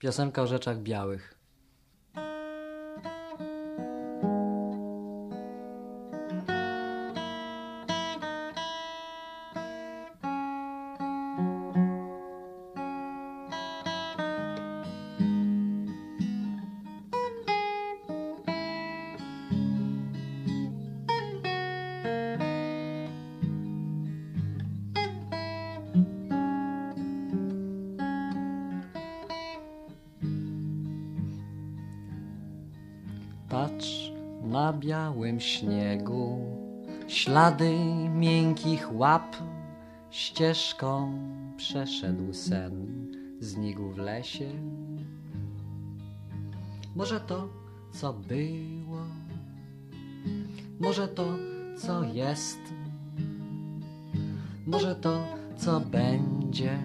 Piosenka o rzeczach białych. Patrz na białym śniegu, ślady miękkich łap, ścieżką przeszedł sen, znikł w lesie. Może to, co było, może to, co jest, może to, co będzie,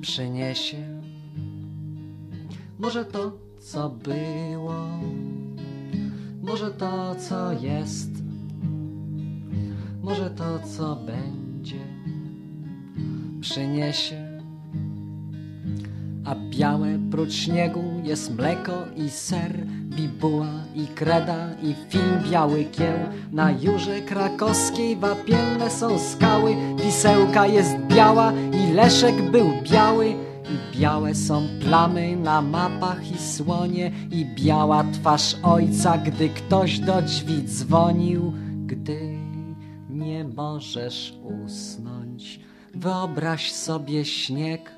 przyniesie. Może to, co było, może to, co jest, może to, co będzie, przyniesie. A białe prócz śniegu jest mleko i ser, bibuła i kreda i film biały kieł. Na jurze krakowskiej wapienne są skały, wisełka jest biała i leszek był biały. I białe są plamy na mapach i słonie I biała twarz ojca, gdy ktoś do drzwi dzwonił Gdy nie możesz usnąć. Wyobraź sobie śnieg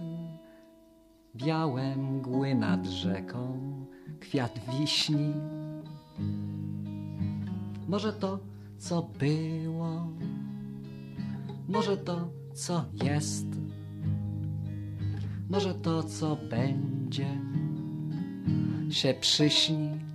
Białe mgły nad rzeką Kwiat wiśni. Może to, co było Może to, co jest może to, co będzie, się przyśni.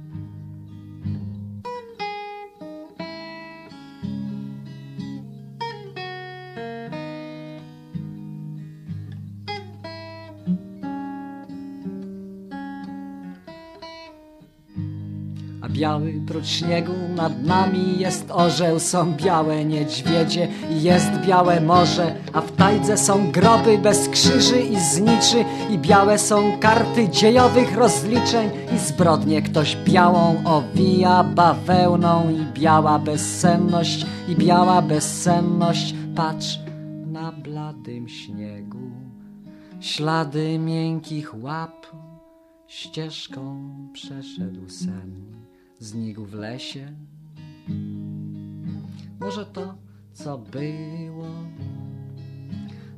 Biały prócz śniegu. Nad nami jest orzeł, są białe niedźwiedzie i jest białe morze, a w tajdze są groby bez krzyży i zniczy i białe są karty dziejowych rozliczeń i zbrodnie. Ktoś białą owija bawełną i biała bezsenność i biała bezsenność. Patrz na bladym śniegu ślady miękkich łap ścieżką przeszedł sen znikł w lesie. Może to, co było,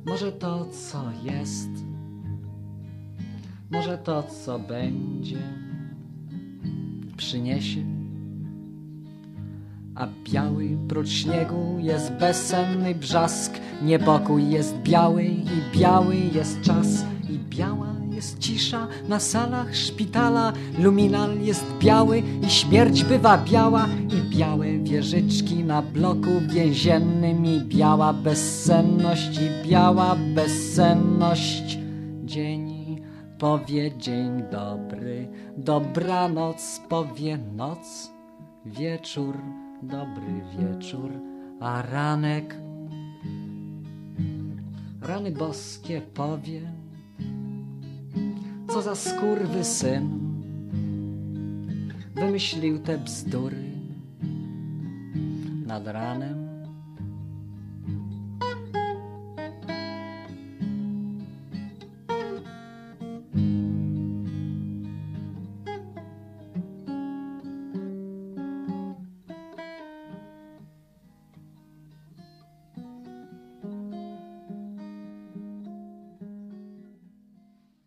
może to, co jest, może to, co będzie, przyniesie. A biały prócz śniegu jest bezsenny brzask, niepokój jest biały i biały jest czas i biała jest cisza na salach szpitala, luminal jest biały i śmierć bywa biała i białe wieżyczki na bloku więziennym i biała bezsenność i biała bezsenność. Dzień powie dzień dobry, dobranoc powie noc, wieczór dobry wieczór, a ranek rany boskie powie co za skurwy syn wymyślił te bzdury nad ranem